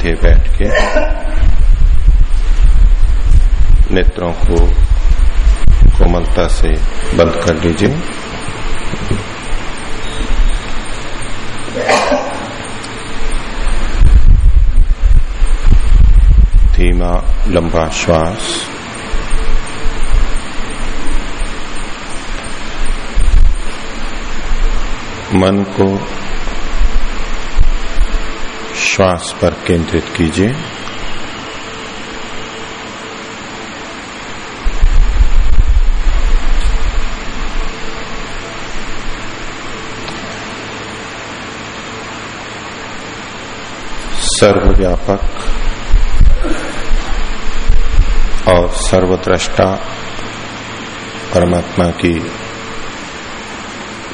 सीधे बैठ के। नेत्रों को कोमलता से बंद कर लीजिए धीमा, लंबा श्वास। मन को श्वास पर केंद्रित कीजिए। सर्वव्यापक और सर्वद्रष्टा परमात्मा की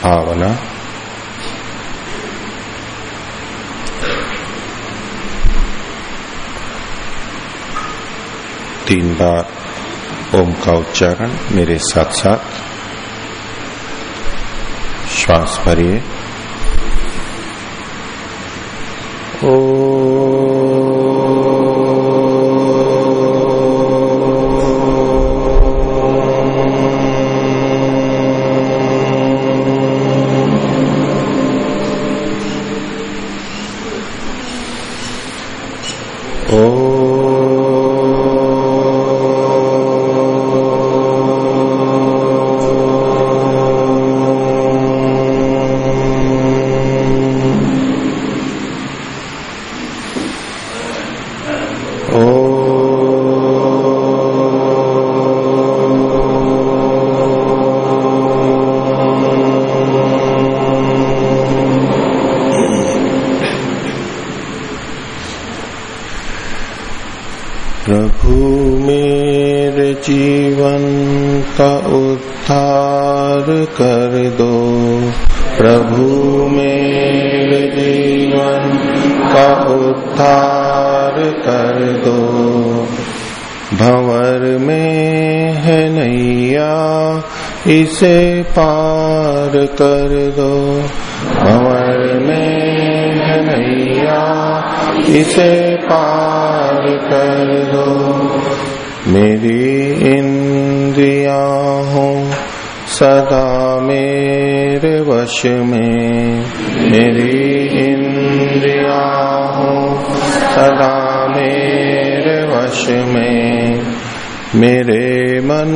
भावना तीन बार ओम का उच्चारण मेरे साथ साथ। श्वास भरिए। प्रभु इसे पार कर दो। मेरी इंद्रिया हो सदा मेरे वश में। मेरी इंद्रिया हो सदा मेरे वश में। मेरे मन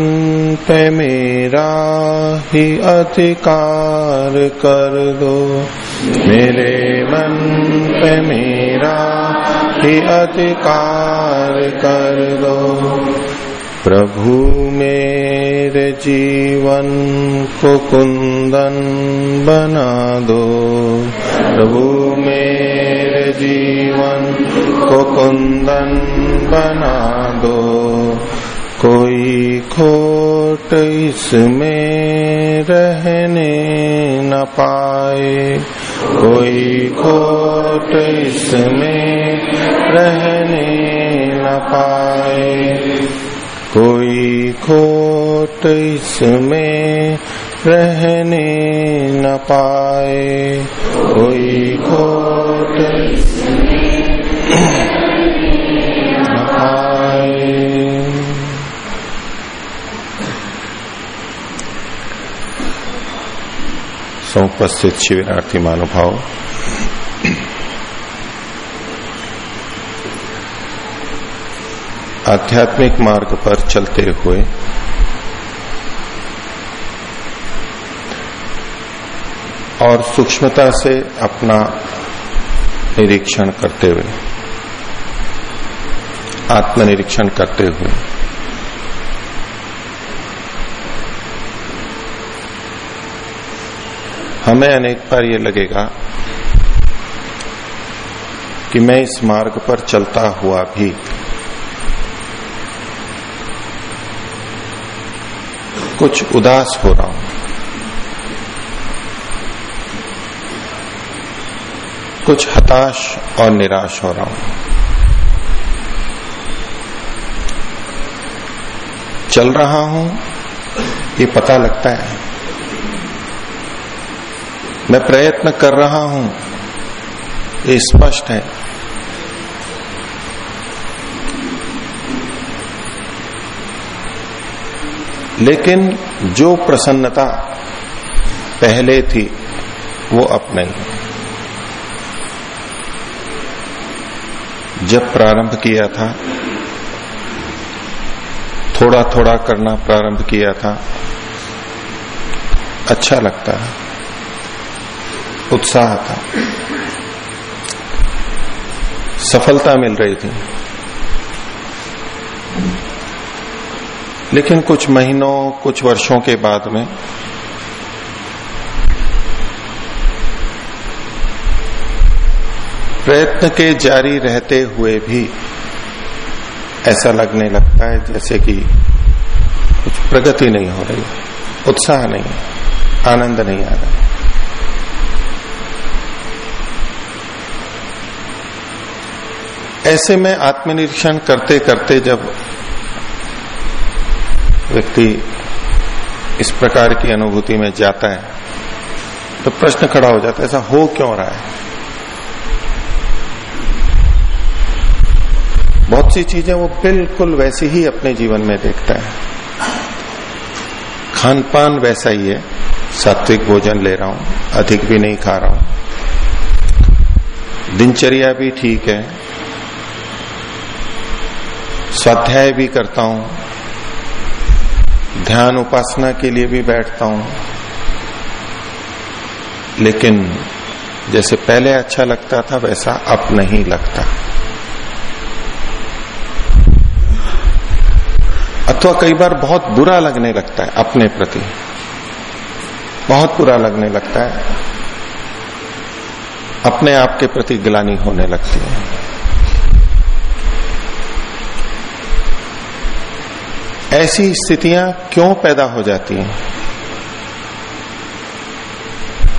पे मेरा ही अधिकार कर दो। मेरे मन पे मेरा ही अधिकार कर दो। प्रभु मेरे जीवन को कुंदन बना दो। प्रभु मेरे जीवन को कुंदन बना दो। कोई खोट इसमें रहने न पाए। कोई खोट इसमें रहने न पाए। कोई खोट इसमें रहने न पाए। कोई खोट इसमें समुपस्थित शिविरार्थी महानुभाव। आध्यात्मिक मार्ग पर चलते हुए और सूक्ष्मता से अपना निरीक्षण करते हुए, आत्मनिरीक्षण करते हुए। हमें अनेक बार ये लगेगा कि मैं इस मार्ग पर चलता हुआ भी कुछ उदास हो रहा हूँ। कुछ हताश और निराश हो रहा हूँ। चल रहा हूँ, ये पता लगता है। मैं प्रयत्न कर रहा हूँ। ये स्पष्ट है। लेकिन जो प्रसन्नता पहले थी, वो अब नहीं। जब प्रारंभ किया था थोड़ा थोड़ा करना प्रारंभ किया था अच्छा लगता है। उत्साह था। सफलता मिल रही थी। लेकिन कुछ महीनों, कुछ वर्षों के बाद में प्रयत्न के जारी रहते हुए भी ऐसा लगने लगता है जैसे कि कुछ प्रगति नहीं हो रही, उत्साह नहीं, आनंद नहीं आ रहा। ऐसे में आत्मनिरीक्षण करते करते जब व्यक्ति इस प्रकार की अनुभूति में जाता है तो प्रश्न खड़ा हो जाता है, ऐसा हो क्यों रहा है? बहुत सी चीज़ें वो बिल्कुल वैसी ही अपने जीवन में देखता है। खान पान वैसा ही है। सात्विक भोजन ले रहा हूँ, अधिक भी नहीं खा रहा हूँ। दिनचर्या भी ठीक है। स्वाध्याय भी करता हूँ। ध्यान उपासना के लिए भी बैठता हूँ। लेकिन जैसे पहले अच्छा लगता था, वैसा अब नहीं लगता। अथवा कई बार बहुत बुरा लगने लगता है अपने प्रति। बहुत बुरा लगने लगता है। अपने आप के प्रति गिलानी होने लगती है। ऐसी स्थितियाँ क्यों पैदा हो जाती हैं?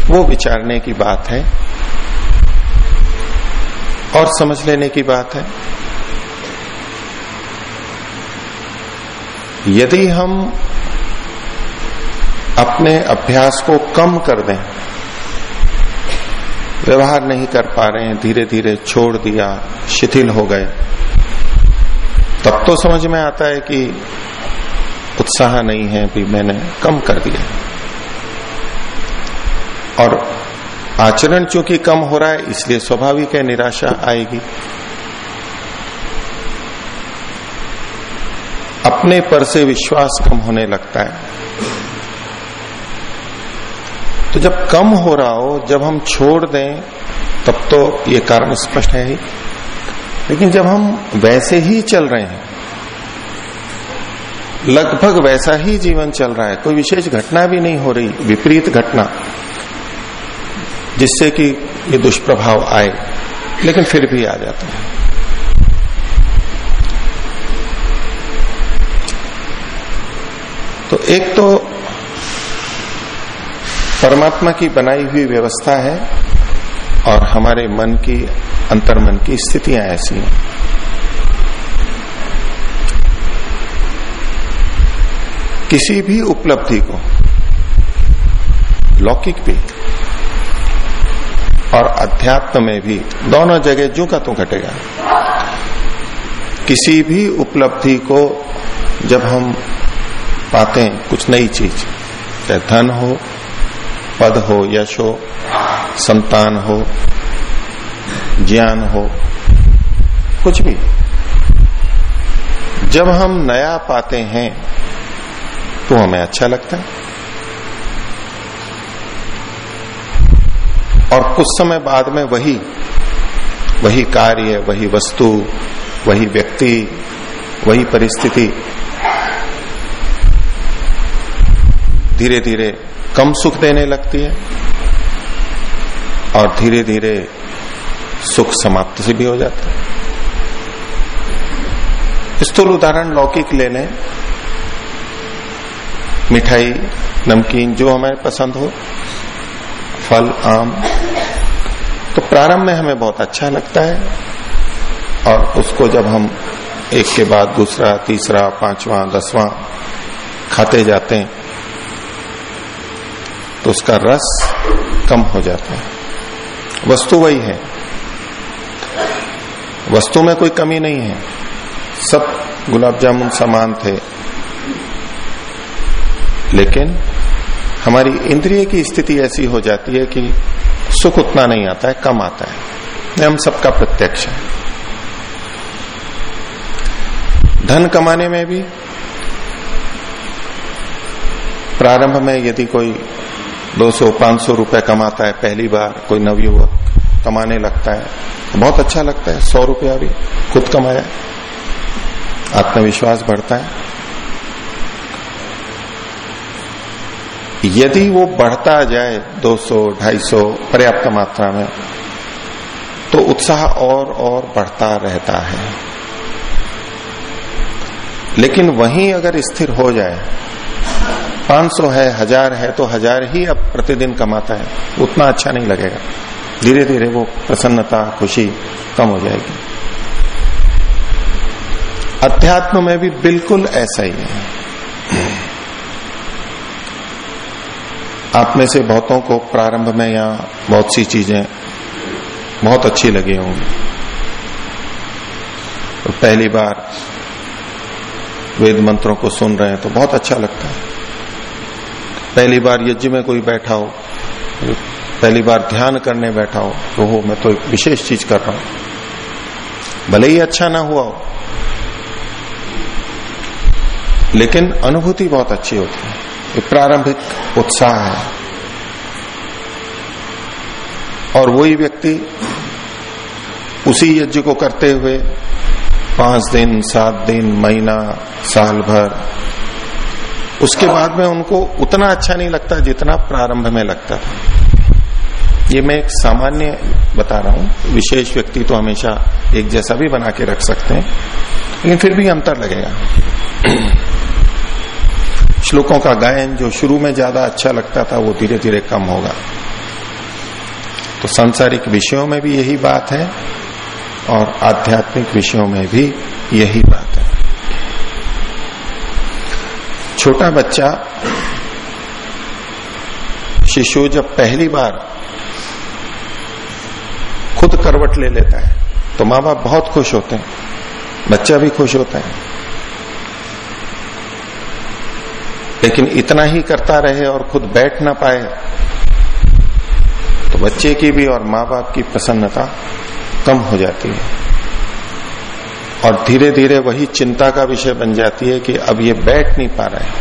वो विचारने की बात है और समझ लेने की बात है। यदि हम अपने अभ्यास को कम कर दें, व्यवहार नहीं कर पा रहे हैं धीरे धीरे छोड़ दिया, शिथिल हो गए, तब तो समझ में आता है कि उत्साह नहीं है, भी मैंने कम कर दिया। और आचरण चूँकि कम हो रहा है, इसलिए स्वाभाविक है, निराशा आएगी। अपने पर से विश्वास कम होने लगता है। तो जब कम हो रहा हो, जब हम छोड़ दें, तब तो ये कारण स्पष्ट है ही। लेकिन जब हम वैसे ही चल रहे हैं लगभग वैसा ही जीवन चल रहा है। कोई विशेष घटना भी नहीं हो रही, विपरीत घटना, जिससे कि ये दुष्प्रभाव आए, लेकिन फिर भी आ जाता है। तो एक तो परमात्मा की बनाई हुई व्यवस्था है, और हमारे मन की, अंतर्मन की स्थितियाँ ऐसी हैं। किसी भी उपलब्धि को, लौकिक भी और अध्यात्म में भी, दोनों जगह जो का तो घटेगा। किसी भी उपलब्धि को जब हम पाते हैं, कुछ नई चीज़, चाहे धन हो, पद हो, यश हो, संतान हो, ज्ञान हो, कुछ भी, जब हम नया पाते हैं तो हमें अच्छा लगता है। और कुछ समय बाद में वही वही कार्य, वही वस्तु, वही व्यक्ति, वही परिस्थिति धीरे धीरे कम सुख देने लगती है और धीरे धीरे सुख समाप्त से भी हो जाता है। स्थूल उदाहरण लौकिक ले लें मिठाई, नमकीन, जो हमें पसंद हो, फल, आम। तो प्रारंभ में हमें बहुत अच्छा लगता है और उसको जब हम एक के बाद दूसरा, तीसरा, पांचवा, दसवां खाते जाते हैं तो उसका रस कम हो जाता है। वस्तु वही है। वस्तु में कोई कमी नहीं है। सब गुलाब जामुन समान थे। लेकिन हमारी इंद्रिय की स्थिति ऐसी हो जाती है कि सुख उतना नहीं आता है, कम आता है। हम सबका प्रत्यक्ष है। धन कमाने में भी प्रारंभ में यदि कोई 200-500 रुपए कमाता है, पहली बार कोई नवयुवक कमाने लगता है तो बहुत अच्छा लगता है, सौ रुपया भी खुद कमाया। आत्मविश्वास बढ़ता है। यदि वो बढ़ता जाए 200, 250 पर्याप्त मात्रा में तो उत्साह और और बढ़ता रहता है। लेकिन वहीं अगर स्थिर हो जाए 500 है हज़ार है तो हज़ार ही अब प्रतिदिन कमाता है उतना अच्छा नहीं लगेगा। धीरे धीरे वो प्रसन्नता खुशी कम हो जाएगी। अध्यात्म में भी बिल्कुल ऐसा ही है। आप में से बहुतों को प्रारंभ में या बहुत सी चीज़ें बहुत अच्छी लगी होंगी। तो पहली बार वेद मंत्रों को सुन रहे हैं तो बहुत अच्छा लगता है। पहली बार यज्ञ में कोई बैठा हो, पहली बार ध्यान करने बैठा हो तो हो मैं तो एक विशेष चीज़ कर रहा हूँ। भले ही अच्छा ना हुआ हो, लेकिन अनुभूति बहुत अच्छी होती है। ये प्रारंभिक उत्साह है। और वही व्यक्ति उसी यज्ञ को करते हुए पाँच दिन, सात दिन, महीना, साल भर, उसके बाद में उनको उतना अच्छा नहीं लगता जितना प्रारंभ में लगता था। ये मैं एक सामान्य बता रहा हूँ, विशेष व्यक्ति तो हमेशा एक जैसा भी बना के रख सकते हैं, लेकिन फिर भी अंतर लगेगा। श्लोकों का गायन जो शुरू में ज़्यादा अच्छा लगता था, वो धीरे धीरे कम होगा। तो सांसारिक विषयों में भी यही बात है और आध्यात्मिक विषयों में भी यही बात है। छोटा बच्चा शिशु जब पहली बार खुद करवट ले लेता है तो माँ बाप बहुत खुश होते हैं, बच्चा भी खुश होता है। लेकिन इतना ही करता रहे और खुद बैठ ना पाए तो बच्चे की भी और माँ बाप की प्रसन्नता कम हो जाती है। और धीरे धीरे वही चिंता का विषय बन जाती है कि अब ये बैठ नहीं पा रहा है।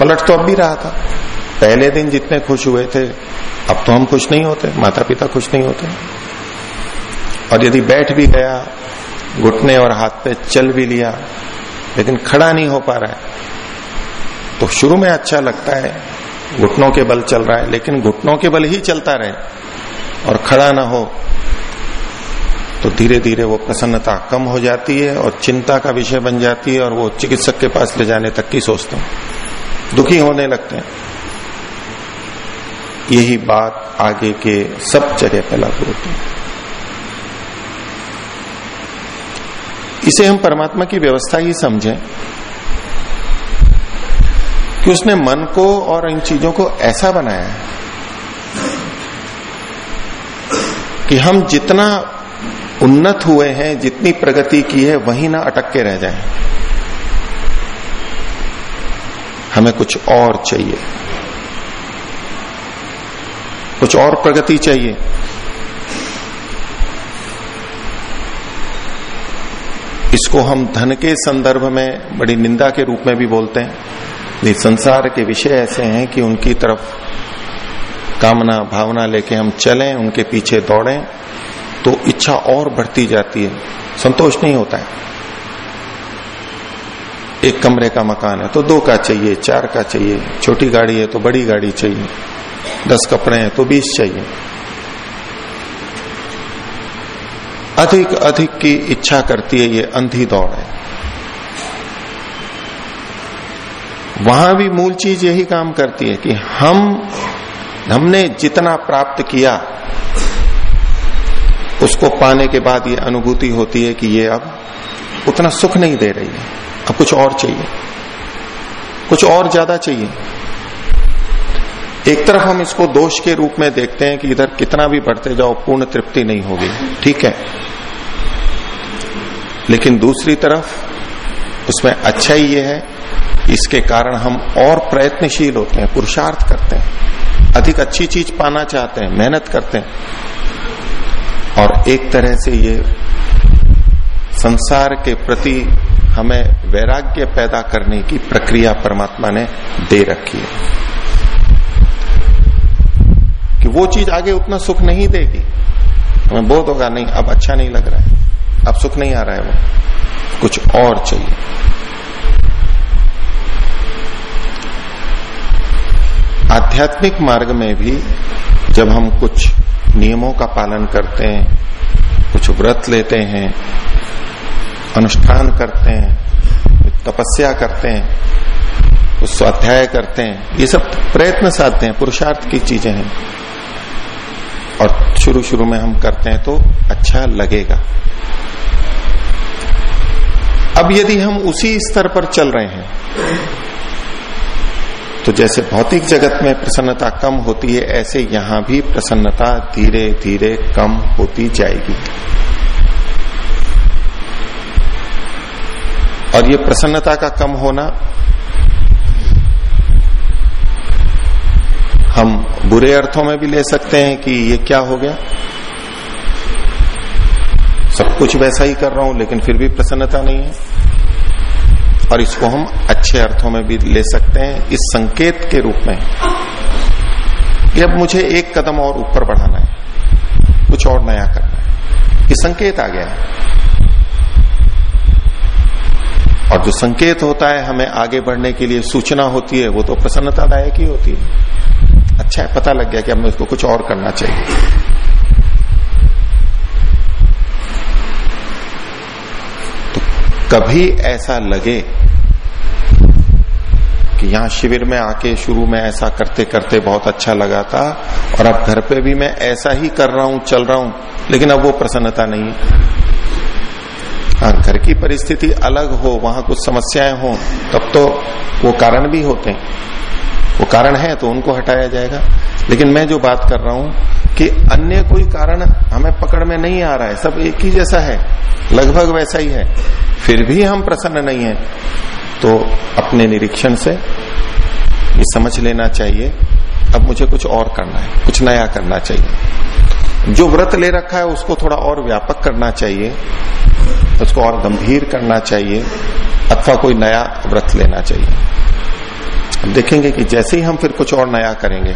पलट तो अब भी रहा था। पहले दिन जितने खुश हुए थे, अब तो हम खुश नहीं होते माता पिता खुश नहीं होते। और यदि बैठ भी गया, घुटने और हाथ पे चल भी लिया, लेकिन खड़ा नहीं हो पा रहा है तो शुरू में अच्छा लगता है। घुटनों के बल चल रहा है, लेकिन घुटनों के बल ही चलता रहे और खड़ा ना हो तो धीरे धीरे वो प्रसन्नता कम हो जाती है और चिंता का विषय बन जाती है और वो चिकित्सक के पास ले जाने तक की सोचते हैं। दुखी होने लगते हैं। यही बात आगे के सब जगह पे लागू होती है। इसे हम परमात्मा की व्यवस्था ही समझें। कि उसने मन को और इन चीज़ों को ऐसा बनाया है कि हम जितना उन्नत हुए हैं, जितनी प्रगति की है, वहीं ना अटक के रह जाए। हमें कुछ और चाहिए। कुछ और प्रगति चाहिए। इसको हम धन के संदर्भ में बड़ी निंदा के रूप में भी बोलते हैं। संसार के विषय ऐसे हैं कि उनकी तरफ़ कामना, भावना लेके हम चलें, उनके पीछे दौड़ें तो इच्छा और बढ़ती जाती है। संतोष नहीं होता है। एक कमरे का मकान है तो दो का चाहिए, चार का चाहिए, छोटी गाड़ी है तो बड़ी गाड़ी चाहिए, दस कपड़े हैं तो बीस चाहिए। अधिक अधिक की इच्छा करती है, ये अंधी दौड़ है। वहाँ भी मूल चीज़ यही काम करती है कि हम, हमने जितना प्राप्त किया, उसको पाने के बाद ये अनुभूति होती है कि ये अब उतना सुख नहीं दे रही है। अब कुछ और चाहिए। कुछ और ज़्यादा चाहिए। एक तरफ़ हम इसको दोष के रूप में देखते हैं कि इधर कितना भी बढ़ते जाओ, पूर्ण तृप्ति नहीं होगी। ठीक है। लेकिन दूसरी तरफ़, उसमें अच्छा ही यह है इसके कारण हम और प्रयत्नशील होते हैं, पुरुषार्थ करते हैं। अधिक अच्छी चीज़ पाना चाहते हैं, मेहनत करते हैं। और एक तरह से ये संसार के प्रति हमें वैराग्य पैदा करने की प्रक्रिया परमात्मा ने दे रखी है। कि वो चीज़ आगे उतना सुख नहीं देगी। हमें बोध होगा, नहीं, अब अच्छा नहीं लग रहा है। अब सुख नहीं आ रहा है वो। कुछ और चाहिए। आध्यात्मिक मार्ग में भी जब हम कुछ नियमों का पालन करते हैं, कुछ व्रत लेते हैं, अनुष्ठान करते हैं, तपस्या करते हैं कुछ स्वाध्याय करते हैं, ये सब प्रयत्न साधते हैं, पुरुषार्थ की चीज़ें हैं। और शुरू शुरू में हम करते हैं तो अच्छा लगेगा। अब यदि हम उसी स्तर पर चल रहे हैं तो जैसे भौतिक जगत में प्रसन्नता कम होती है, ऐसे यहाँ भी प्रसन्नता धीरे धीरे कम होती जाएगी। और ये प्रसन्नता का कम होना, हम बुरे अर्थों में भी ले सकते हैं कि ये क्या हो गया। सब कुछ वैसा ही कर रहा हूँ, लेकिन फिर भी प्रसन्नता नहीं है। और इसको हम अच्छे अर्थों में भी ले सकते हैं, इस संकेत के रूप में। कि अब मुझे एक कदम और ऊपर बढ़ाना है, कुछ और नया करना है। ये संकेत आ गया है। और जो संकेत होता है, हमें आगे बढ़ने के लिए सूचना होती है, वो तो प्रसन्नतादायक ही होती है। अच्छा है, पता लग गया कि हमें उसको कुछ और करना चाहिए। कभी ऐसा लगे कि यहाँ शिविर में आके शुरू में ऐसा करते करते बहुत अच्छा लगा था और अब घर पे भी मैं ऐसा ही कर रहा हूँ, चल रहा हूँ, लेकिन अब वो प्रसन्नता नहीं है। हाँ घर की परिस्थिति अलग हो, वहाँ कुछ समस्याएँ हो, तब तो वो कारण भी होते हैं। वो कारण है तो उनको हटाया जाएगा। लेकिन मैं जो बात कर रहा हूँ कि अन्य कोई कारण हमें पकड़ में नहीं आ रहा है, सब एक ही जैसा है, लगभग वैसा ही है। फिर भी हम प्रसन्न नहीं है। तो अपने निरीक्षण से ये समझ लेना चाहिए, अब मुझे कुछ और करना है, कुछ नया करना चाहिए। जो व्रत ले रखा है, उसको थोड़ा और व्यापक करना चाहिए, उसको और गंभीर करना चाहिए, अथवा कोई नया व्रत लेना चाहिए। देखेंगे कि जैसे ही हम फिर कुछ और नया करेंगे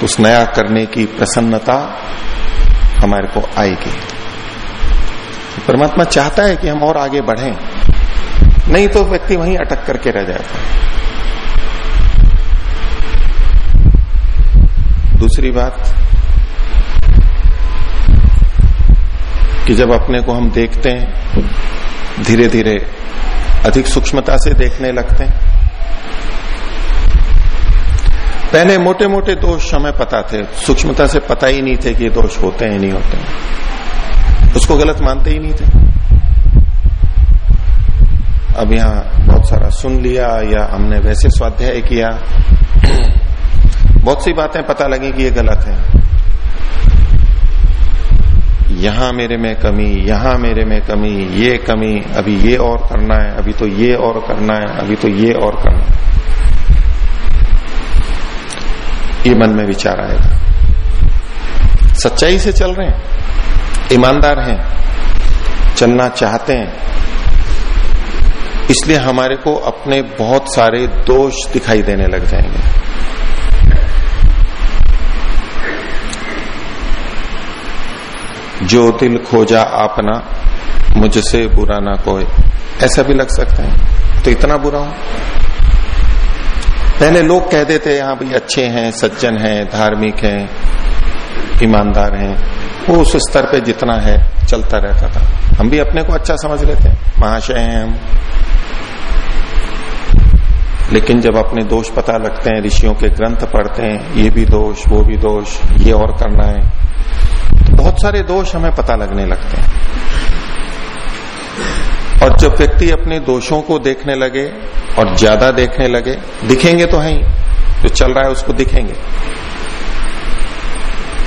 तो उस नया करने की प्रसन्नता हमारे को आएगी। परमात्मा चाहता है कि हम और आगे बढ़ें। नहीं तो व्यक्ति वहीं अटक करके रह जाता है। दूसरी बात, कि जब अपने को हम देखते हैं धीरे धीरे अधिक सूक्ष्मता से देखने लगते हैं। पहले मोटे मोटे दोष हमें पता थे, सूक्ष्मता से पता ही नहीं थे कि ये दोष होते हैं नहीं होते हैं। उसको गलत मानते ही नहीं थे। अब यहाँ बहुत सारा सुन लिया या हमने वैसे स्वाध्याय किया। बहुत सी बातें पता लगी कि ये गलत है। यहाँ मेरे में कमी, यहाँ मेरे में कमी, ये कमी, अभी ये और करना है, अभी तो ये और करना है, अभी तो ये और करना है। ये मन में विचार आएगा। सच्चाई से चल रहे हैं। ईमानदार हैं, चलना चाहते हैं। इसलिए हमारे को अपने बहुत सारे दोष दिखाई देने लग जाएँगे। जो दिल खोजा आपना, मुझसे बुरा ना कोई ऐसा भी लग सकता है। तो इतना बुरा हूँ। पहले लोग कह देते यहाँ भाई, अच्छे हैं, सज्जन हैं, धार्मिक हैं, ईमानदार हैं। वो उस स्तर पे जितना है, चलता रहता था। हम भी अपने को अच्छा समझ लेते हैं। महाशय हैं हम। लेकिन जब अपने दोष पता लगते हैं, ऋषियों के ग्रंथ पढ़ते हैं, ये भी दोष, वो भी दोष, ये और करना है तो बहुत सारे दोष हमें पता लगने लगते हैं। और जब व्यक्ति अपने दोषों को देखने लगे और ज़्यादा देखने लगे, दिखेंगे तो है ही, जो चल रहा है उसको दिखेंगे।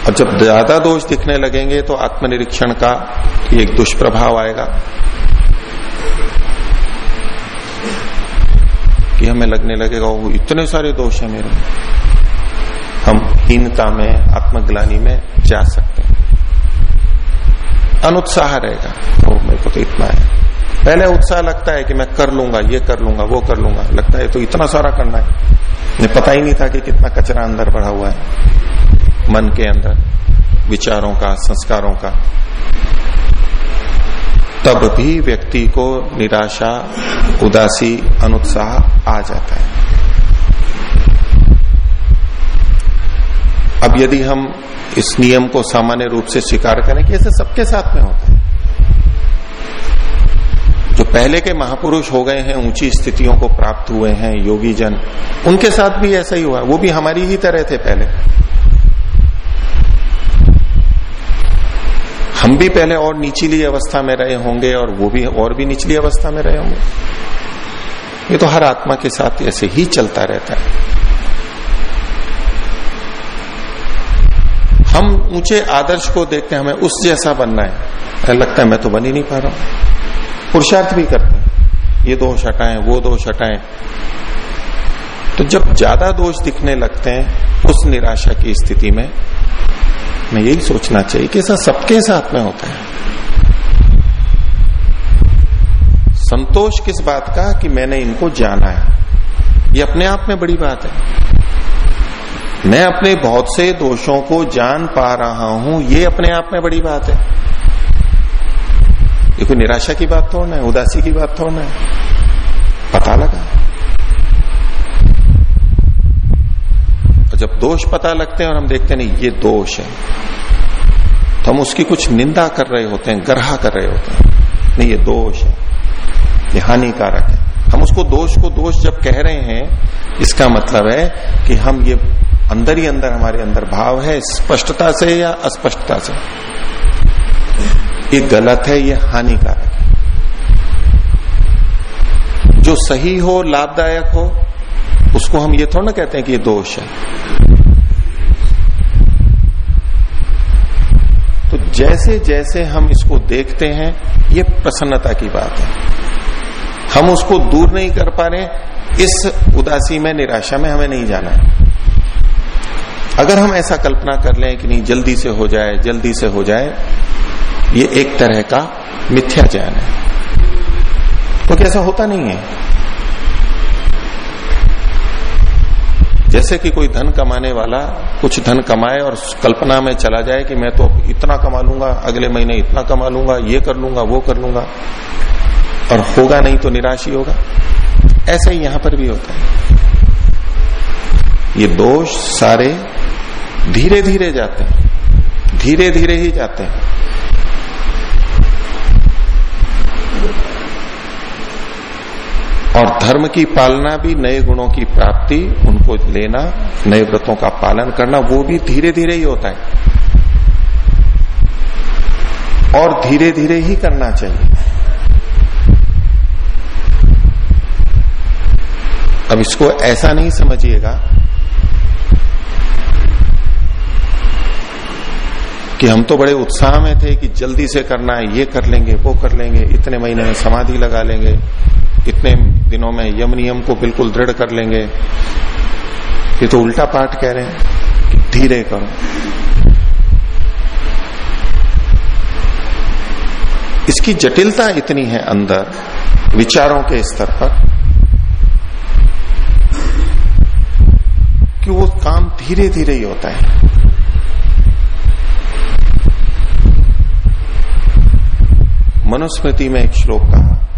और जब ज़्यादा दोष दिखने लगेंगे तो आत्मनिरीक्षण का एक दुष्प्रभाव आएगा। कि हमें लगने लगेगा वो इतने सारे दोष है मेरे हम हीनता में, आत्मग्लानी में जा सकते हैं। अनुत्साह रहेगा। वो मेरे को तो इतना है। पहले उत्साह लगता है कि मैं कर लूँगा, ये कर लूँगा, वो कर लूँगा। लगता है तो इतना सारा करना है। मुझे पता ही नहीं था कि कितना कचरा अंदर बढ़ा हुआ है। मन के अंदर, विचारों का, संस्कारों का। तब भी व्यक्ति को निराशा, उदासी, अनुत्साह आ जाता है। अब यदि हम इस नियम को सामान्य रूप से स्वीकार करें कि ऐसे सबके साथ में होता है। जो पहले के महापुरुष हो गए हैं, ऊँची स्थितियों को प्राप्त हुए हैं योगी जन उनके साथ भी ऐसा ही हुआ। वो भी हमारी ही तरह थे पहले। हम भी पहले और निचली अवस्था में रहे होंगे और वो भी, और भी निचली अवस्था में रहे होंगे। ये तो हर आत्मा के साथ ऐसे ही चलता रहता है। हम ऊँचे आदर्श को देखते हैं, हमें उस जैसा बनना है। लगता है मैं तो बन ही नहीं पा रहा हूँ। पुरुषार्थ भी करते हैं। ये दोष हटाएँ वो दोष हटाएँ तो जब ज़्यादा दोष दिखने लगते हैं, उस निराशा की स्थिति में मैं यही सोचना चाहिए कि ऐसा सबके साथ में होता है। संतोष किस बात का कि मैंने इनको जाना है? ये अपने आप में बड़ी बात है। मैं अपने बहुत से दोषों को जान पा रहा हूँ, ये अपने आप में बड़ी बात है। ये कोई निराशा की बात थोड़ा है, उदासी की बात थोड़ा है। पता लगा। जब दोष पता लगते हैं और हम देखते नहीं, ये दोष है। तो हम उसकी कुछ निंदा कर रहे होते हैं, गरहा कर रहे होते हैं। नहीं, ये दोष है, ये हानिकारक है। हम उसको दोष को दोष जब कह रहे हैं, इसका मतलब है कि हम ये अंदर ही अंदर, हमारे अंदर भाव है, स्पष्टता से या अस्पष्टता से। ये गलत है, ये हानिकारक है। जो सही हो, लाभदायक हो उसको हम ये थोड़ा ना कहते हैं कि ये दोष है। तो जैसे जैसे हम इसको देखते हैं, ये प्रसन्नता की बात है। हम उसको दूर नहीं कर पा रहे, इस उदासी में, निराशा में हमें नहीं जाना है। अगर हम ऐसा कल्पना कर लें कि नहीं, जल्दी से हो जाए, जल्दी से हो जाए, ये एक तरह का मिथ्या ज्ञान है। क्योंकि तो ऐसा होता नहीं है। जैसे कि कोई धन कमाने वाला कुछ धन कमाए और कल्पना में चला जाए कि मैं तो इतना कमा लूँगा, अगले महीने इतना कमा लूँगा, ये कर लूँगा, वो कर लूँगा, और होगा नहीं तो निराश ही होगा। ऐसा ही यहाँ पर भी होता है। ये दोष सारे धीरे धीरे जाते हैं धीरे धीरे ही जाते हैं। और धर्म की पालना भी, नए गुणों की प्राप्ति, उनको लेना, नए व्रतों का पालन करना, वो भी धीरे धीरे ही होता है। और धीरे धीरे ही करना चाहिए। अब इसको ऐसा नहीं समझिएगा कि हम तो बड़े उत्साह में थे कि जल्दी से करना है, ये कर लेंगे, वो कर लेंगे, इतने महीने में समाधि लगा लेंगे। इतने दिनों में यम नियम को बिल्कुल दृढ़ कर लेंगे। ये तो उल्टा पाठ कह रहे हैं कि धीरे करो। इसकी जटिलता इतनी है अंदर, विचारों के स्तर पर, कि वो काम धीरे धीरे ही होता है। मनुस्मृति में एक श्लोक कहा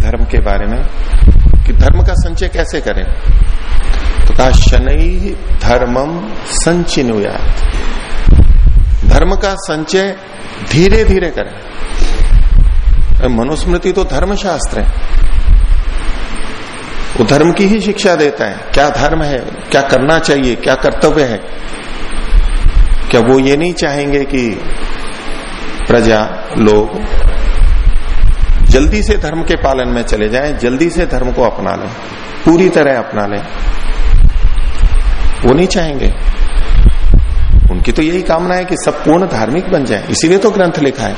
धर्म के बारे में, कि धर्म का संचय कैसे करें? तो कहा, शनि धर्मम संचिनुयात। धर्म का संचय धीरे धीरे करें मनुस्मृति तो धर्म शास्त्र है। वो धर्म की ही शिक्षा देता है। क्या धर्म है? क्या करना चाहिए? क्या कर्तव्य है? क्या वो ये नहीं चाहेंगे कि प्रजा, लोग जल्दी से धर्म के पालन में चले जाएँ, जल्दी से धर्म को अपना लें, पूरी तरह अपना लें। वो नहीं चाहेंगे। उनकी तो यही कामना है कि सब पूर्ण धार्मिक बन जाए, इसीलिए तो ग्रंथ लिखा है।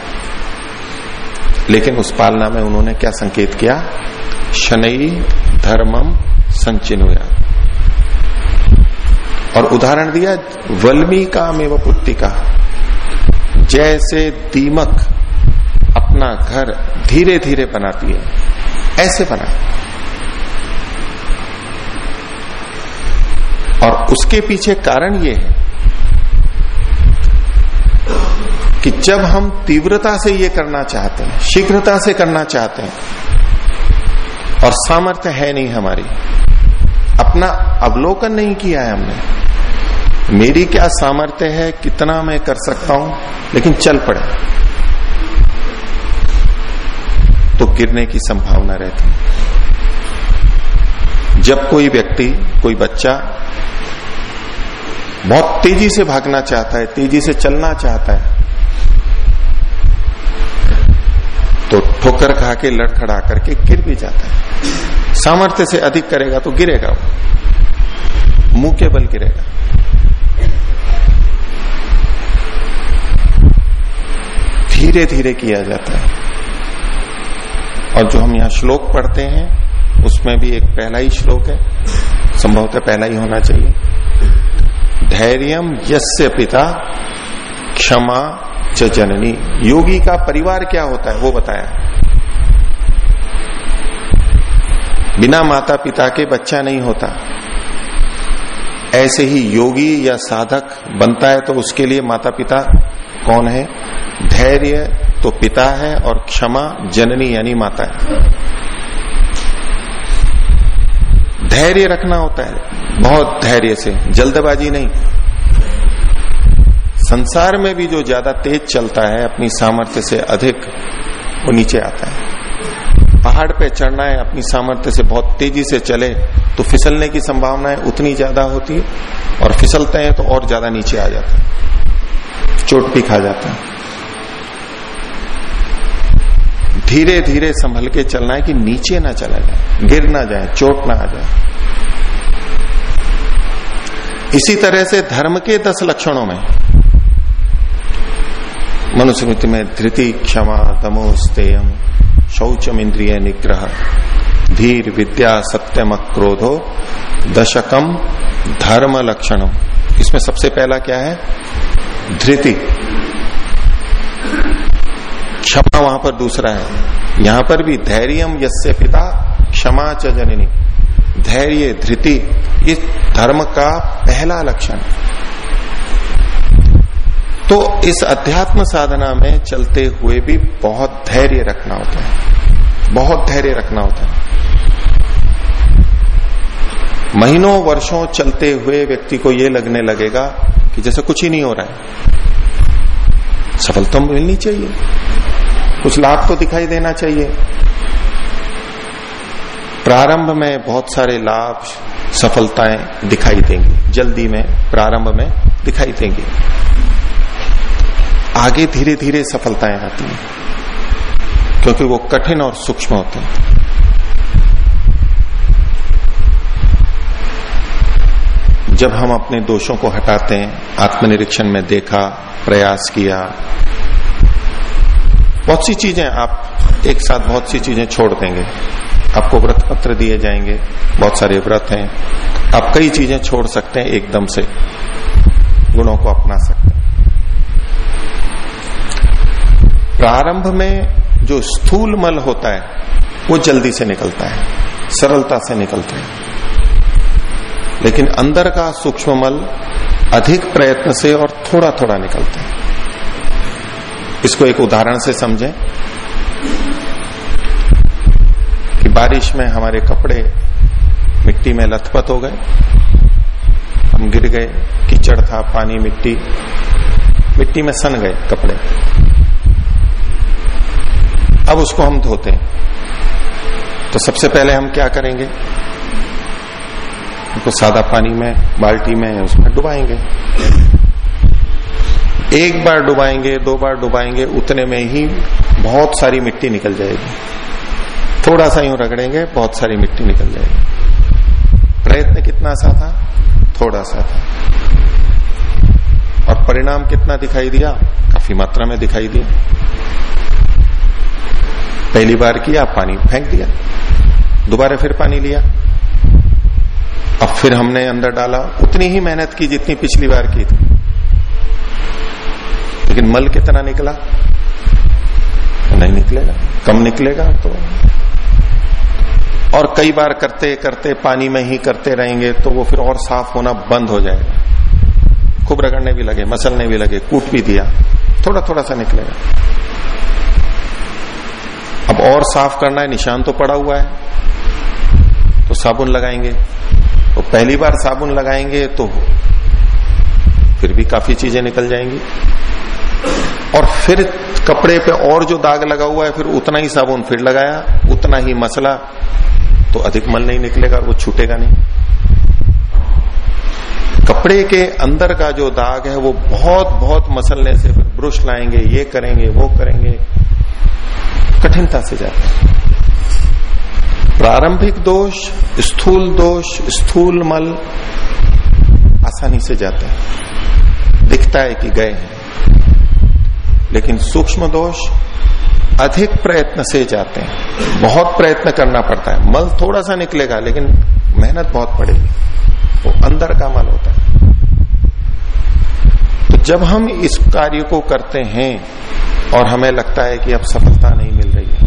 लेकिन उस पालना में उन्होंने क्या संकेत किया? शनि धर्मम संचिनुया। और उदाहरण दिया वल्मीका में पुत्तिका जैसे दीमक अपना घर धीरे धीरे बनाती है। ऐसे बनाए और उसके पीछे कारण ये है कि जब हम तीव्रता से ये करना चाहते हैं, शीघ्रता से करना चाहते हैं, और सामर्थ्य है नहीं हमारी, अपना अवलोकन नहीं किया है हमने, मेरी क्या सामर्थ्य है, कितना मैं कर सकता हूँ, लेकिन चल पड़े। तो गिरने की संभावना रहती जब कोई व्यक्ति, कोई बच्चा बहुत तेज़ी से भागना चाहता है, तेज़ी से चलना चाहता है तो ठोकर खा के लड़खड़ा करके गिर भी जाता है। सामर्थ्य से अधिक करेगा तो गिरेगा वो। मुँह के बल गिरेगा। धीरे धीरे किया जाता है। और जो हम यहाँ श्लोक पढ़ते हैं, उसमें भी एक पहला ही श्लोक है। संभवतः पहला ही होना चाहिए। धैर्यम यस्य पिता, क्षमा च जननी। योगी का परिवार क्या होता है, वो बताया। बिना माता पिता के बच्चा नहीं होता। ऐसे ही योगी या साधक बनता है तो उसके लिए माता पिता कौन है? धैर्य तो पिता है और क्षमा जननी यानी माता है। धैर्य रखना होता है। बहुत धैर्य से। जल्दबाजी नहीं। संसार में भी जो ज़्यादा तेज चलता है, अपनी सामर्थ्य से अधिक, वो नीचे आता है। पहाड़ पे चढ़ना है, अपनी सामर्थ्य से बहुत तेज़ी से चले तो फिसलने की संभावनाएँ उतनी ज़्यादा होती है, और फिसलते हैं तो और ज़्यादा नीचे आ जाता है। चोट भी खा जाता है। धीरे धीरे संभल के चलना है कि नीचे ना चला जाए, गिर ना जाए, चोट ना आ जाए। इसी तरह से धर्म के दस लक्षणों में, मनुस्मृति में धृति, क्षमा तमोस्तेयम शौचम, इंद्रिय निग्रह, धीर, विद्या, सत्यम, क्रोधो, दशकम, धर्म लक्षणम इसमें सबसे पहला क्या है? धृति। क्षमा वहाँ पर दूसरा है। यहाँ पर भी धैर्यम यस्य पिता क्षमा च जननी। धैर्य, धृति, इस धर्म का पहला लक्षण। तो इस अध्यात्म साधना में चलते हुए भी बहुत धैर्य रखना होता है। बहुत धैर्य रखना होता है। महीनों, वर्षों चलते हुए व्यक्ति को यह लगने लगेगा कि जैसे कुछ ही नहीं हो रहा है। सफलता मिलनी चाहिए। कुछ लाभ तो दिखाई देना चाहिए। प्रारंभ में बहुत सारे लाभ, सफलताएँ दिखाई देंगी। जल्दी में, प्रारंभ में दिखाई देंगी। आगे धीरे धीरे सफलताएँ आती हैं, क्योंकि वो कठिन और सूक्ष्म होते हैं। जब हम अपने दोषों को हटाते हैं, आत्मनिरीक्षण में देखा, प्रयास किया बहुत सी चीज़ें आप एक साथ बहुत सी चीज़ें छोड़ देंगे। आपको व्रत पत्र दिए जाएँगे, बहुत सारे व्रत हैं। आप कई चीज़ें छोड़ सकते हैं एकदम से। गुणों को अपना सकते हैं। प्रारंभ में जो स्थूल मल होता है, वो जल्दी से निकलता है, सरलता से निकलता है। लेकिन अंदर का सूक्ष्म मल अधिक प्रयत्न से और थोड़ा थोड़ा निकलता है। इसको एक उदाहरण से समझें कि बारिश में हमारे कपड़े मिट्टी में लथपथ हो गए, हम गिर गए, कीचड़ था, पानी, मिट्टी मिट्टी में सन गए कपड़े। अब उसको हम धोते हैं। तो सबसे पहले हम क्या करेंगे? उनको सादा पानी में, बाल्टी में उसमें डुबाएँगे। एक बार डुबाएँगे, दो बार डुबाएँगे, उतने में ही बहुत सारी मिट्टी निकल जाएगी। थोड़ा सा यूँ रगड़ेंगे, बहुत सारी मिट्टी निकल जाएगी। प्रयत्न कितना सा था? थोड़ा सा था। और परिणाम कितना दिखाई दिया? काफ़ी मात्रा में दिखाई दिया। पहली बार किया, पानी फेंक दिया। दोबारा फिर पानी लिया। अब फिर हमने अंदर डाला। उतनी ही मेहनत की जितनी पिछली बार की थी। लेकिन मल कितना निकला? नहीं निकलेगा। कम निकलेगा तो। और कई बार करते करते, पानी में ही करते रहेंगे तो वो फिर और साफ़ होना बंद हो जाएगा। खूब रगड़ने भी लगे, मसलने भी लगे, कूट भी दिया। थोड़ा थोड़ा सा निकलेगा। अब और साफ़ करना है, निशान तो पड़ा हुआ है। तो साबुन लगाएँगे। तो पहली बार साबुन लगाएँगे तो फिर भी काफ़ी चीज़ें निकल जाएँगी। और फिर कपड़े पे और जो दाग लगा हुआ है, फिर उतना ही साबुन फिर लगाया, उतना ही मसला तो अधिक मल नहीं निकलेगा वो छूटेगा नहीं। कपड़े के अंदर का जो दाग है, वो बहुत बहुत मसलने से फिर ब्रुश लाएँगे, ये करेंगे, वो करेंगे। कठिनता से जाते हैं। प्रारंभिक दोष, स्थूल दोष, स्थूल मल आसानी से जाते हैं। दिखता है कि गए हैं। लेकिन सूक्ष्म दोष अधिक प्रयत्न से जाते हैं। बहुत प्रयत्न करना पड़ता है। मल थोड़ा सा निकलेगा, लेकिन मेहनत बहुत पड़ेगी। वो अंदर का मल होता है। तो जब हम इस कार्य को करते हैं और हमें लगता है कि अब सफलता नहीं मिल रही है,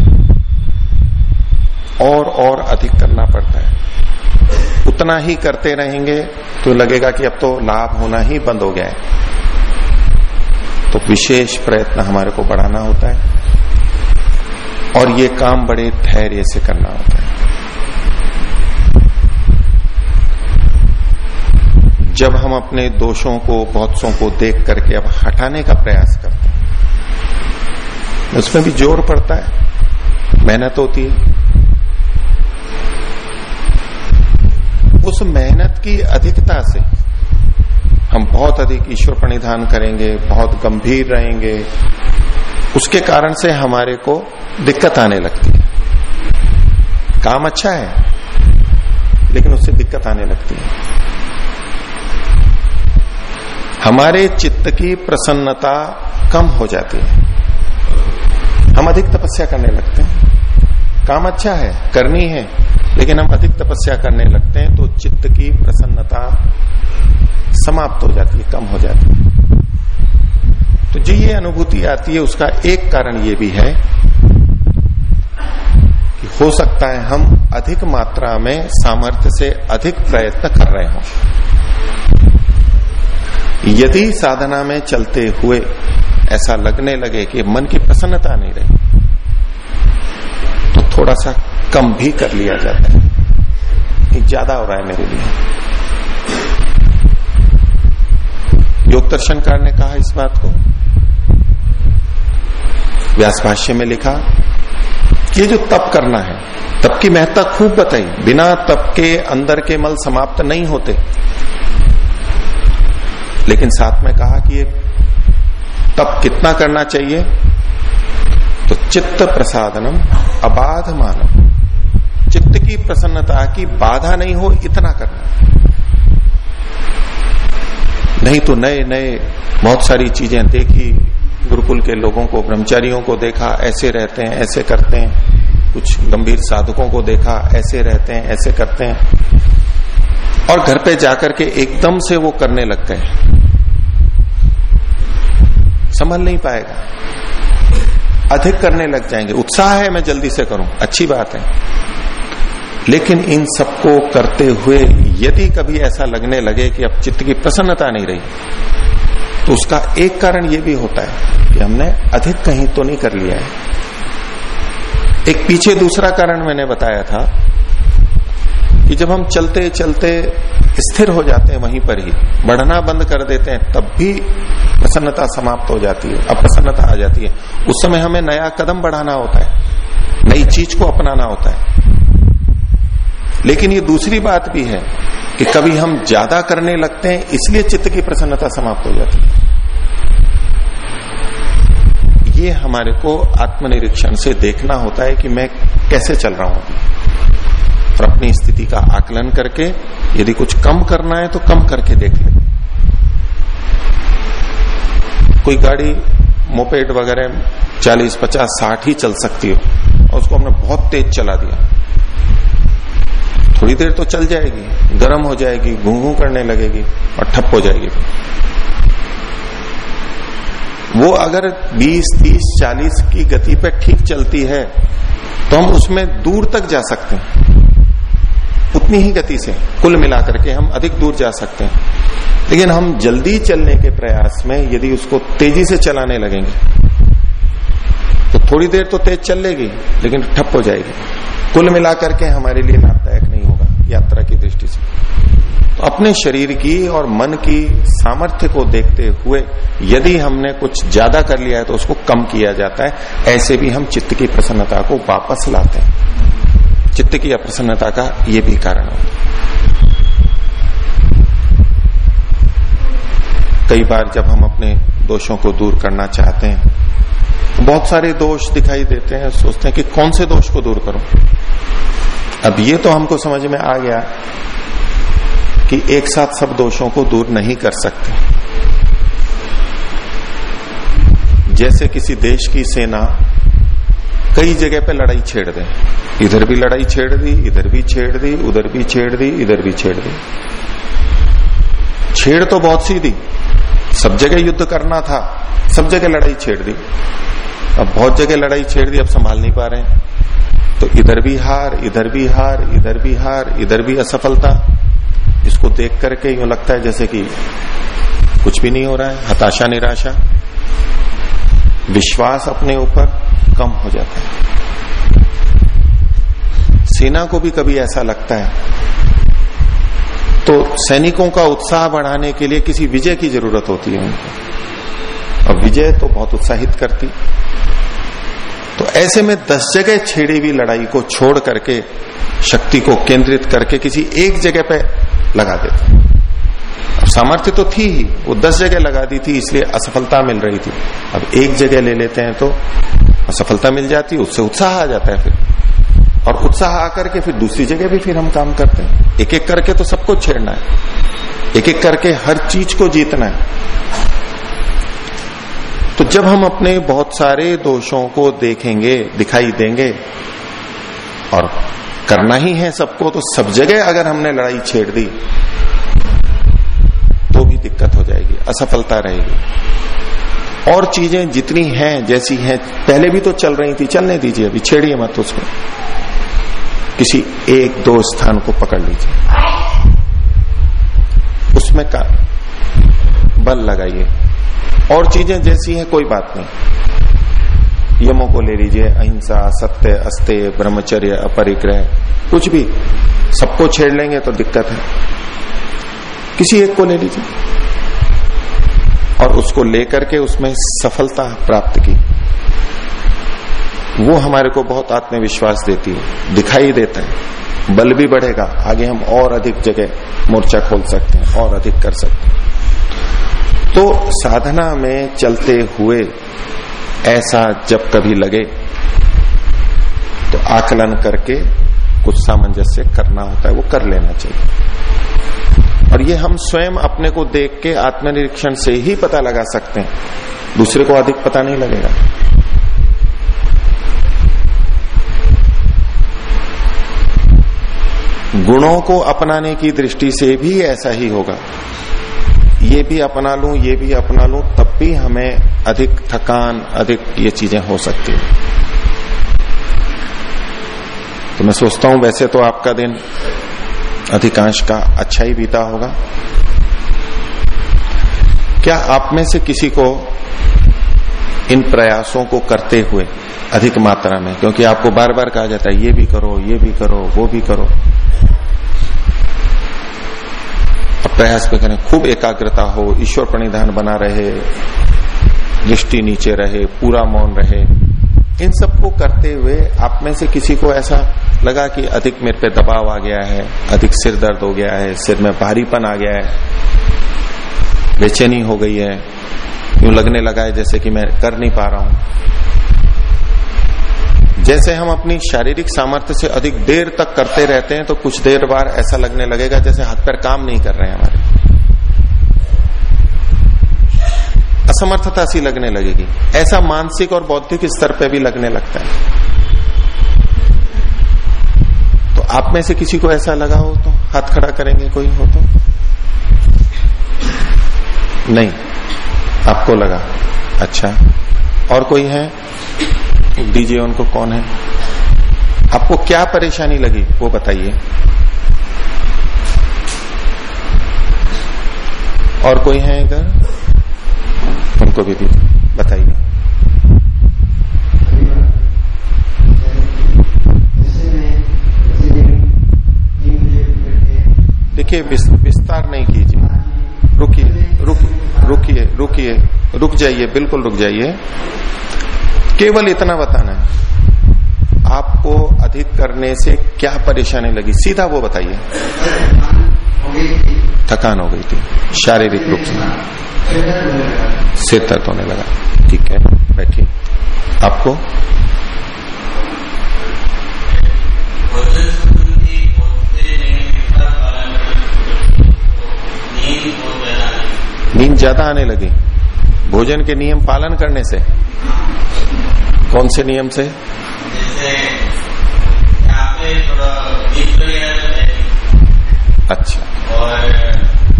और और अधिक करना पड़ता है। उतना ही करते रहेंगे तो लगेगा कि अब तो लाभ होना ही बंद हो गया है। तो विशेष प्रयत्न हमारे को बढ़ाना होता है। और ये काम बड़े धैर्य से करना होता है। जब हम अपने दोषों को बहुतों को देख करके अब हटाने का प्रयास करते हैं, उसमें भी ज़ोर पड़ता है। मेहनत होती है। उस मेहनत की अधिकता से हम बहुत अधिक ईश्वर प्रणिधान करेंगे, बहुत गंभीर रहेंगे। उसके कारण से हमारे को दिक्कत आने लगती है। काम अच्छा है, लेकिन उससे दिक्कत आने लगती है। हमारे चित्त की प्रसन्नता कम हो जाती है। हम अधिक तपस्या करने लगते हैं। काम अच्छा है, करनी है, लेकिन हम अधिक तपस्या करने लगते हैं तो चित्त की प्रसन्नता समाप्त हो जाती है, कम हो जाती है। तो जो ये अनुभूति आती है, उसका एक कारण ये भी है कि हो सकता है हम अधिक मात्रा में सामर्थ्य से अधिक प्रयत्न कर रहे हो। यदि साधना में चलते हुए ऐसा लगने लगे कि मन की प्रसन्नता नहीं रही तो थोड़ा सा कम भी कर लिया जाता है कि ज़्यादा हो रहा है मेरे लिए। योग दर्शनकार ने कहा इस बात को। व्यास भाष्य में लिखा कि ये जो तप करना है, तप की महत्ता खूब बताई। बिना तप के अंदर के मल समाप्त नहीं होते। लेकिन साथ में कहा कि ये तप कितना करना चाहिए? तो चित्त प्रसादनम अबाध मानव चित्त की प्रसन्नता की बाधा नहीं हो, इतना करना। नहीं तो नए नए बहुत सारी चीज़ें देखी, गुरुकुल के लोगों को, ब्रह्मचारियों को देखा, ऐसे रहते हैं, ऐसे करते हैं। कुछ गंभीर साधकों को देखा, ऐसे रहते हैं, ऐसे करते हैं। और घर पे जाकर के एकदम से वो करने लग गए। संभल नहीं पाएगा। अधिक करने लग जाएँगे। उत्साह है, मैं जल्दी से करूँ। अच्छी बात है। लेकिन इन सबको करते हुए यदि कभी ऐसा लगने लगे कि अब चित्त की प्रसन्नता नहीं रही तो उसका एक कारण यह भी होता है कि हमने अधिक कहीं तो नहीं कर लिया है। एक पीछे दूसरा कारण मैंने बताया था कि जब हम चलते चलते स्थिर हो जाते हैं वहीं पर ही, बढ़ना बंद कर देते हैं, तब भी प्रसन्नता समाप्त हो जाती है, अप्रसन्नता आ जाती है। उस समय हमें नया कदम बढ़ाना होता है, नई चीज़ को अपनाना होता है। लेकिन ये दूसरी बात भी है कि कभी हम ज़्यादा करने लगते हैं इसलिए चित्त की प्रसन्नता समाप्त हो जाती है। ये हमारे को आत्मनिरीक्षण से देखना होता है कि मैं कैसे चल रहा हूँ और अपनी स्थिति का आकलन करके यदि कुछ कम करना है तो कम करके देख लेते कोई गाड़ी मोपेड वगैरह 40, 50, 60 ही चल सकती हो और उसको हमने बहुत तेज चला दिया। थोड़ी देर तो चल जाएगी गर्म हो जाएगी घू घू करने लगेगी और ठप हो जाएगी। वो अगर 20, 30, 40 की गति पे ठीक चलती है तो हम उसमें दूर तक जा सकते हैं। उतनी ही गति से कुल मिलाकर के हम अधिक दूर जा सकते हैं। लेकिन हम जल्दी चलने के प्रयास में यदि उसको तेज़ी से चलाने लगेंगे तो थोड़ी देर तो तेज चल लेगी लेकिन ठप हो जाएगी। कुल मिलाकर के हमारे लिए लाभदायक नहीं होगा, यात्रा की दृष्टि से। तो अपने शरीर की और मन की सामर्थ्य को देखते हुए यदि हमने कुछ ज़्यादा कर लिया है तो उसको कम किया जाता है, ऐसे भी हम चित्त की प्रसन्नता को वापस लाते हैं। चित्त की अप्रसन्नता का ये भी कारण होता कई बार जब हम अपने दोषों को दूर करना चाहते हैं बहुत सारे दोष दिखाई देते हैं, सोचते हैं कि कौन से दोष को दूर करो। अब ये तो हमको समझ में आ गया कि एक साथ सब दोषों को दूर नहीं कर सकते। जैसे किसी देश की सेना कई जगह पे लड़ाई छेड़ दे। इधर भी लड़ाई छेड़ दी, इधर भी छेड़ दी, उधर भी छेड़ दी, इधर भी छेड़ दी। छेड़ तो बहुत सी दी सब जगह युद्ध करना था, सब जगह लड़ाई छेड़ दी। अब बहुत जगह लड़ाई छेड़ दी, अब संभाल नहीं पा रहे हैं। तो इधर भी हार, इधर भी हार, इधर भी हार, इधर भी असफलता। इसको देख करके यूँ लगता है जैसे कि कुछ भी नहीं हो रहा है, हताशा, निराशा। विश्वास अपने ऊपर कम हो जाता है। सेना को भी कभी ऐसा लगता है तो सैनिकों का उत्साह बढ़ाने के लिए किसी विजय की ज़रूरत होती है। और विजय तो बहुत उत्साहित करती। तो ऐसे में दस जगह छेड़ी हुई लड़ाई को छोड़ करके, शक्ति को केंद्रित करके किसी एक जगह पे लगा देते। अब सामर्थ्य तो थी ही, वो दस जगह लगा दी थी, इसलिए असफलता मिल रही थी। अब एक जगह ले लेते हैं तो असफलता मिल जाती, उससे उत्साह आ जाता है फिर। और उत्साह आकर के फिर दूसरी जगह भी फिर हम काम करते हैं। एक एक करके तो सबको छेड़ना है। एक एक करके हर चीज़ को जीतना है। तो जब हम अपने बहुत सारे दोषों को देखेंगे, दिखाई देंगे, और करना ही है सबको तो सब जगह अगर हमने लड़ाई छेड़ दी तो भी दिक्कत हो जाएगी, असफलता रहेगी। और चीज़ें जितनी हैं, जैसी हैं, पहले भी तो चल रही थी, चलने दीजिए, अभी छेड़िए मत उसको। किसी एक, दो स्थान को पकड़ लीजिए। उसमें का बल लगाइए। और चीज़ें जैसी हैं, कोई बात नहीं। यमों को ले लीजिए, अहिंसा, सत्य अस्त्य ब्रह्मचर्य, अपरिग्रह, कुछ भी। सबको छेड़ लेंगे तो दिक्कत है। किसी एक को ले लीजिए। और उसको लेकर के उसमें सफलता प्राप्त की। वो हमारे को बहुत आत्मविश्वास देती है, दिखाई देता है। बल भी बढ़ेगा, आगे हम और अधिक जगह मोर्चा खोल सकते हैं, और अधिक कर सकते हैं। तो साधना में चलते हुए ऐसा जब कभी लगे तो आकलन करके कुछ सामंजस्य करना होता है, वो कर लेना चाहिए। और ये हम स्वयं अपने को देख के आत्मनिरीक्षण से ही पता लगा सकते हैं। दूसरे को अधिक पता नहीं लगेगा। गुणों को अपनाने की दृष्टि से भी ऐसा ही होगा। ये भी अपना लू, ये भी अपना लू, तब भी हमें अधिक थकान, अधिक ये चीज़ें हो सकती है। तो मैं सोचता हूँ वैसे तो आपका दिन अधिकांश का अच्छा ही बीता होगा। क्या आप में से किसी को इन प्रयासों को करते हुए अधिक मात्रा में, क्योंकि आपको बार बार कहा जाता है, ये भी करो, ये भी करो, वो भी करो। प्रयास पे करें, खूब एकाग्रता हो, ईश्वर प्रणिधान बना रहे, दृष्टि नीचे रहे, पूरा मौन रहे। इन सबको करते हुए आप में से किसी को ऐसा लगा कि अधिक मेरे पे दबाव आ गया है, अधिक सिर दर्द हो गया है, सिर में भारीपन आ गया है, बेचैनी हो गई है, यूँ लगने लगा है जैसे कि मैं कर नहीं पा रहा हूँ। जैसे हम अपनी शारीरिक सामर्थ्य से अधिक देर तक करते रहते हैं तो कुछ देर बार ऐसा लगने लगेगा जैसे हाथ पैर काम नहीं कर रहे हैं हमारे। असमर्थता सी लगने लगेगी। ऐसा मानसिक और बौद्धिक स्तर पर भी लगने लगता है। तो आप में से किसी को ऐसा लगा हो तो हाथ खड़ा करेंगे कोई हो तो? नहीं, आपको लगा। अच्छा और कोई है? दीजिए उनको कौन है। आपको क्या परेशानी लगी, वो बताइए। और कोई है इधर? उनको भी दीजिए, बताइए। देखिए विस्तार नहीं कीजिए। रुकिए, रुक, रुकिए रुकिए, रुक जाइए, बिल्कुल रुक जाइए। केवल इतना बताना है। आपको अधिक करने से क्या परेशानी लगी? सीधा वो बताइए। थकान हो गई थी। शारीरिक रूप से। सिर दर्द होने लगा। ठीक है, बैठिए। आपको? नींद ज़्यादा आने लगी। भोजन के नियम पालन करने से। कौन से नियम से? अच्छा।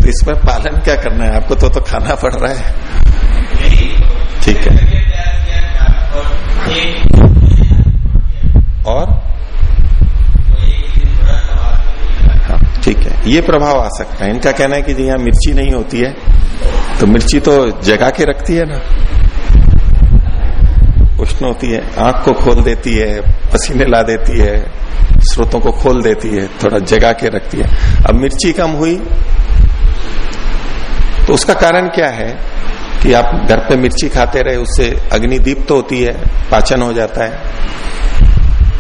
तो इसमें पालन क्या करना है? आपको तो तो खाना पड़ रहा है। ठीक है। और हाँ ठीक है। ये प्रभाव आ सकता है। इनका कहना है कि जी यहाँ मिर्ची नहीं होती है। तो मिर्ची तो जगा के रखती है ना। उष्ण होती है, आँख को खोल देती है, पसीने ला देती है, स्रोतों को खोल देती है, थोड़ा जगा के रखती है। अब मिर्ची कम हुई तो उसका कारण क्या है कि आप घर पे मिर्ची खाते रहे, उससे अग्नि दीप्त तो होती है, पाचन हो जाता है।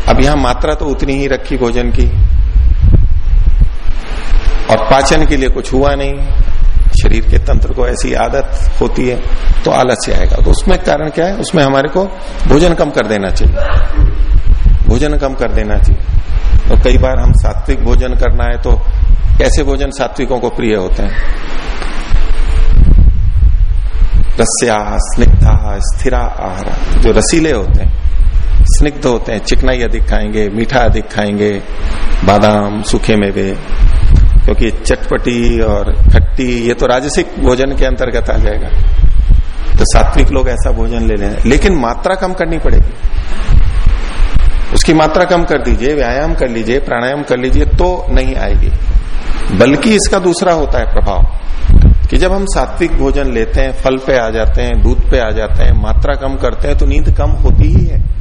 अब यहाँ मात्रा तो उतनी ही रखी भोजन की, और पाचन के लिए कुछ हुआ नहीं। शरीर के तंत्र को ऐसी आदत होती है तो आलस्य आएगा। तो उसमें कारण क्या है? उसमें हमारे को भोजन कम कर देना चाहिए। भोजन कम कर देना चाहिए। तो कई बार हम सात्विक भोजन करना है तो कैसे भोजन सात्विकों को प्रिय होते हैं? रस्या, स्निग्धा, स्थिरा आहार, जो रसीले होते हैं, स्निग्ध होते हैं, चिकनाई अधिक खाएँगे, मीठा अधिक खाएँगे, बादाम, सूखे मेवे क्योंकि चटपटी और खट्टी, ये तो राजसिक भोजन के अंतर्गत आ जाएगा। तो सात्विक लोग ऐसा भोजन ले लें। लेकिन मात्रा कम करनी पड़ेगी। उसकी मात्रा कम कर दीजिए, व्यायाम कर लीजिए, प्राणायाम कर लीजिए तो नहीं आएगी। बल्कि इसका दूसरा होता है प्रभाव, कि जब हम सात्विक भोजन लेते हैं, फल पे आ जाते हैं, दूध पे आ जाते हैं, मात्रा कम करते हैं तो नींद कम होती ही है।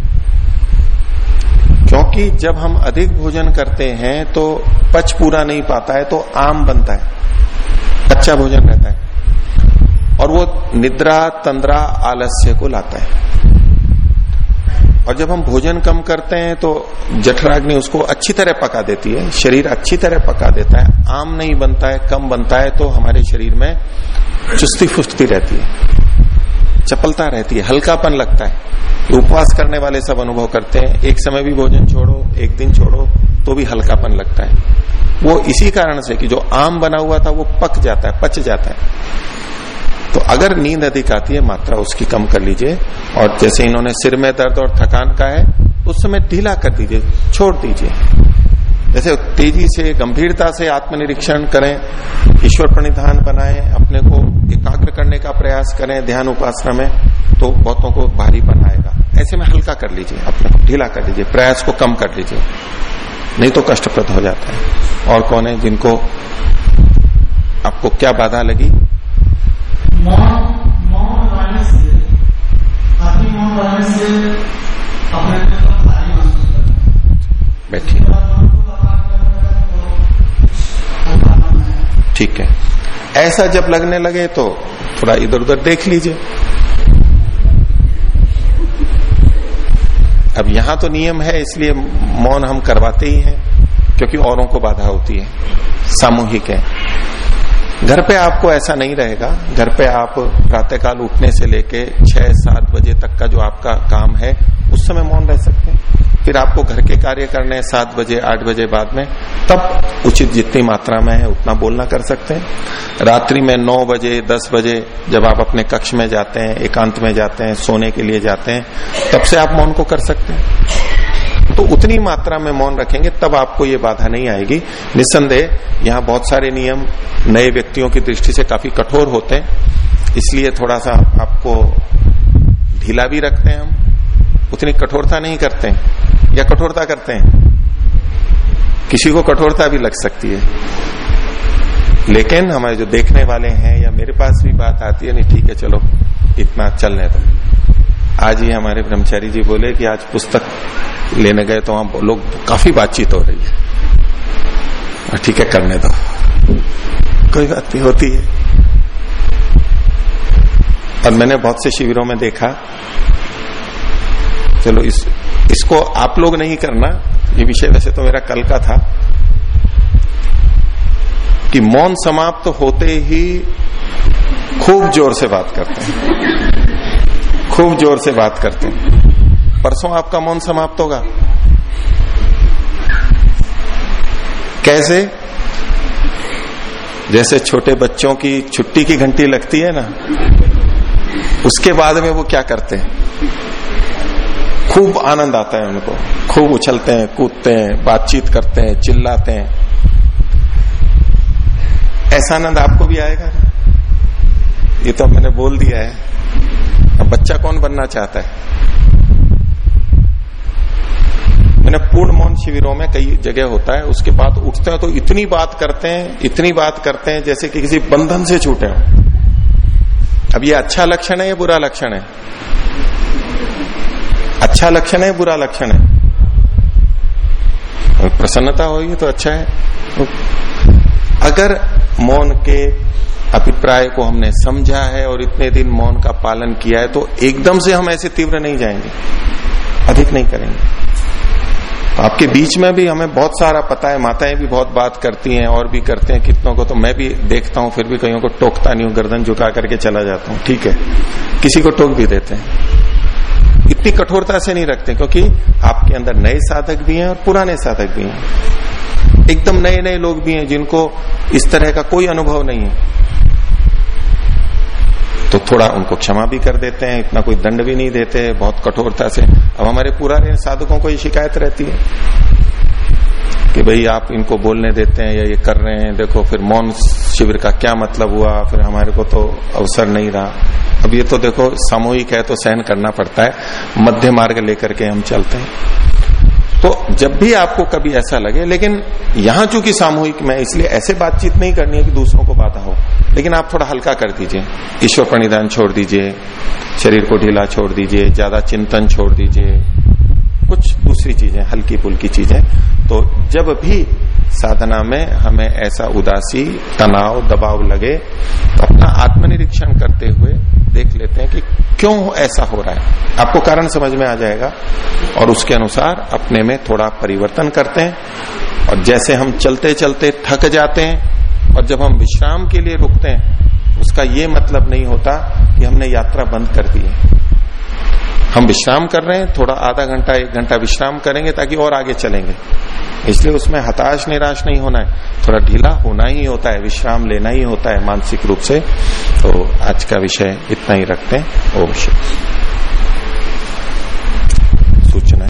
क्योंकि जब हम अधिक भोजन करते हैं तो पच पूरा नहीं पाता है तो आम बनता है। कच्चा भोजन रहता है। और वो निद्रा, तंद्रा, आलस्य को लाता है। और जब हम भोजन कम करते हैं तो जठराग्नि उसको अच्छी तरह पका देती है, शरीर अच्छी तरह पका देता है, आम नहीं बनता है, कम बनता है तो हमारे शरीर में चुस्ती फुस्ती रहती है। चपलता रहती है, हल्कापन लगता है। उपवास करने वाले सब अनुभव करते हैं, एक समय भी भोजन छोड़ो, एक दिन छोड़ो तो भी हल्कापन लगता है। वो इसी कारण से कि जो आम बना हुआ था, वो पक जाता है, पच जाता है। तो अगर नींद अधिक आती है, मात्रा उसकी कम कर लीजिए, और जैसे इन्होंने सिर में दर्द और थकान का है तो उस समय ढीला कर दीजिए, छोड़ दीजिए। जैसे तेज़ी से, गंभीरता से आत्मनिरीक्षण करें, ईश्वर प्रणिधान बनाएँ, अपने को एकाग्र करने का प्रयास करें ध्यान उपासना में तो बहुतों को भारी बनाएगा। ऐसे में हल्का कर लीजिए, अपने को ढीला कर लीजिए, प्रयास को कम कर लीजिए। नहीं तो कष्टप्रद हो जाता है। और कौन है जिनको आपको क्या बाधा लगी बैठिए ठीक है ऐसा जब लगने लगे तो थोड़ा इधर उधर देख लीजिए। अब यहाँ तो नियम है, इसलिए मौन हम करवाते ही हैं, क्योंकि औरों को बाधा होती है, सामूहिक है। घर पे आपको ऐसा नहीं रहेगा। घर पे आप प्रातःकाल उठने से लेके छह सात बजे तक का जो आपका काम है, उस समय मौन रह सकते हैं। फिर आपको घर के कार्य करने हैं सात बजे, आठ बजे बाद में, तब उचित जितनी मात्रा में है, उतना बोलना कर सकते हैं। रात्रि में नौ बजे, दस बजे, जब आप अपने कक्ष में जाते हैं, एकांत में जाते हैं, सोने के लिए जाते हैं, तब से आप मौन को कर सकते हैं। तो उतनी मात्रा में मौन रखेंगे, तब आपको ये बाधा नहीं आएगी। निस्संदेह, यहाँ बहुत सारे नियम नए व्यक्तियों की दृष्टि से काफ़ी कठोर होते हैं, इसलिए थोड़ा सा आपको ढीला भी रखते हैं हम। उतनी कठोरता नहीं करते या कठोरता करते हैं? किसी को कठोरता भी लग सकती है। लेकिन हमारे जो देखने वाले हैं या मेरे पास भी बात आती है, नहीं, ठीक है, चलो, इतना चलने दो आज ही हमारे ब्रह्मचारी जी बोले कि आज पुस्तक लेने गए तो वहाँ लोग काफ़ी बातचीत हो रही है। ठीक है, करने दो। कोई बात नहीं, होती है। और मैंने बहुत से शिविरों में देखा, चलो, इस इसको आप लोग नहीं करना। ये विषय वैसे तो मेरा कल का था। कि मौन समाप्त होते ही खूब ज़ोर से बात करते हैं। खूब ज़ोर से बात करते हैं। परसों आपका मौन समाप्त होगा। कैसे? जैसे छोटे बच्चों की छुट्टी की घंटी लगती है ना, उसके बाद में वो क्या करते हैं? खूब आनंद आता है उनको। खूब उछलते हैं, कूदते हैं, बातचीत करते हैं, चिल्लाते हैं। ऐसा आनंद आपको भी आएगा ना? ये तो मैंने बोल दिया है। अब बच्चा कौन बनना चाहता है? मैंने पूर्ण मौन शिविरों में कई जगह होता है, उसके बाद उठते हैं तो इतनी बात करते हैं, इतनी बात करते हैं जैसे कि किसी बंधन से छूटे हो। अब ये अच्छा लक्षण है या बुरा लक्षण है? अच्छा लक्षण है, बुरा लक्षण है। प्रसन्नता होगी तो अच्छा है। अगर मौन के अभिप्राय को हमने समझा है और इतने दिन मौन का पालन किया है तो एकदम से हम ऐसे तीव्र नहीं जाएँगे। अधिक नहीं करेंगे। तो आपके बीच में भी हमें बहुत सारा पता है, माताएँ भी बहुत बात करती हैं, और भी करते हैं, कितनों को तो मैं भी देखता हूँ, फिर भी कईयों को टोकता नहीं हूँ, गर्दन झुका करके चला जाता हूँ, ठीक है। किसी को टोक भी देते हैं। इतनी कठोरता से नहीं रखते, क्योंकि आपके अंदर नए साधक भी हैं और पुराने साधक भी हैं। एकदम नए नए लोग भी हैं जिनको इस तरह का कोई अनुभव नहीं है। तो थोड़ा उनको क्षमा भी कर देते हैं, इतना कोई दंड भी नहीं देते बहुत कठोरता से। अब हमारे पुराने साधकों को ये शिकायत रहती है कि भाई आप इनको बोलने देते हैं या ये कर रहे हैं, देखो फिर मौन शिविर का क्या मतलब हुआ, फिर हमारे को तो अवसर नहीं रहा। अब ये तो देखो, सामूहिक है तो सहन करना पड़ता है। मध्य मार्ग लेकर के हम चलते हैं। तो जब भी आपको कभी ऐसा लगे, लेकिन यहाँ चूँकि सामूहिक में, इसलिए ऐसे बातचीत नहीं करनी है कि दूसरों को बाधा हो। लेकिन आप थोड़ा हल्का कर दीजिए। ईश्वर प्रणिधान छोड़ दीजिए। शरीर को ढीला छोड़ दीजिए। ज़्यादा चिंतन छोड़ दीजिए। कुछ दूसरी चीज़ें हल्की फुल्की चीज़ें। तो जब भी साधना में हमें ऐसा उदासी, तनाव, दबाव लगे तो अपना आत्मनिरीक्षण करते हुए देख लेते हैं कि क्यों ऐसा हो रहा है। आपको कारण समझ में आ जाएगा और उसके अनुसार अपने में थोड़ा परिवर्तन करते हैं और जैसे हम चलते चलते थक जाते हैं और जब हम विश्राम के लिए रुकते हैं, उसका ये मतलब नहीं होता कि हमने यात्रा बंद कर दी है। हम विश्राम कर रहे हैं, थोड़ा आधा घंटा, एक घंटा विश्राम करेंगे ताकि और आगे चलेंगे। इसलिए उसमें हताश निराश नहीं होना है, थोड़ा ढीला होना ही होता है, विश्राम लेना ही होता है मानसिक रूप से। तो आज का विषय इतना ही रखते हैं, ओम सूचना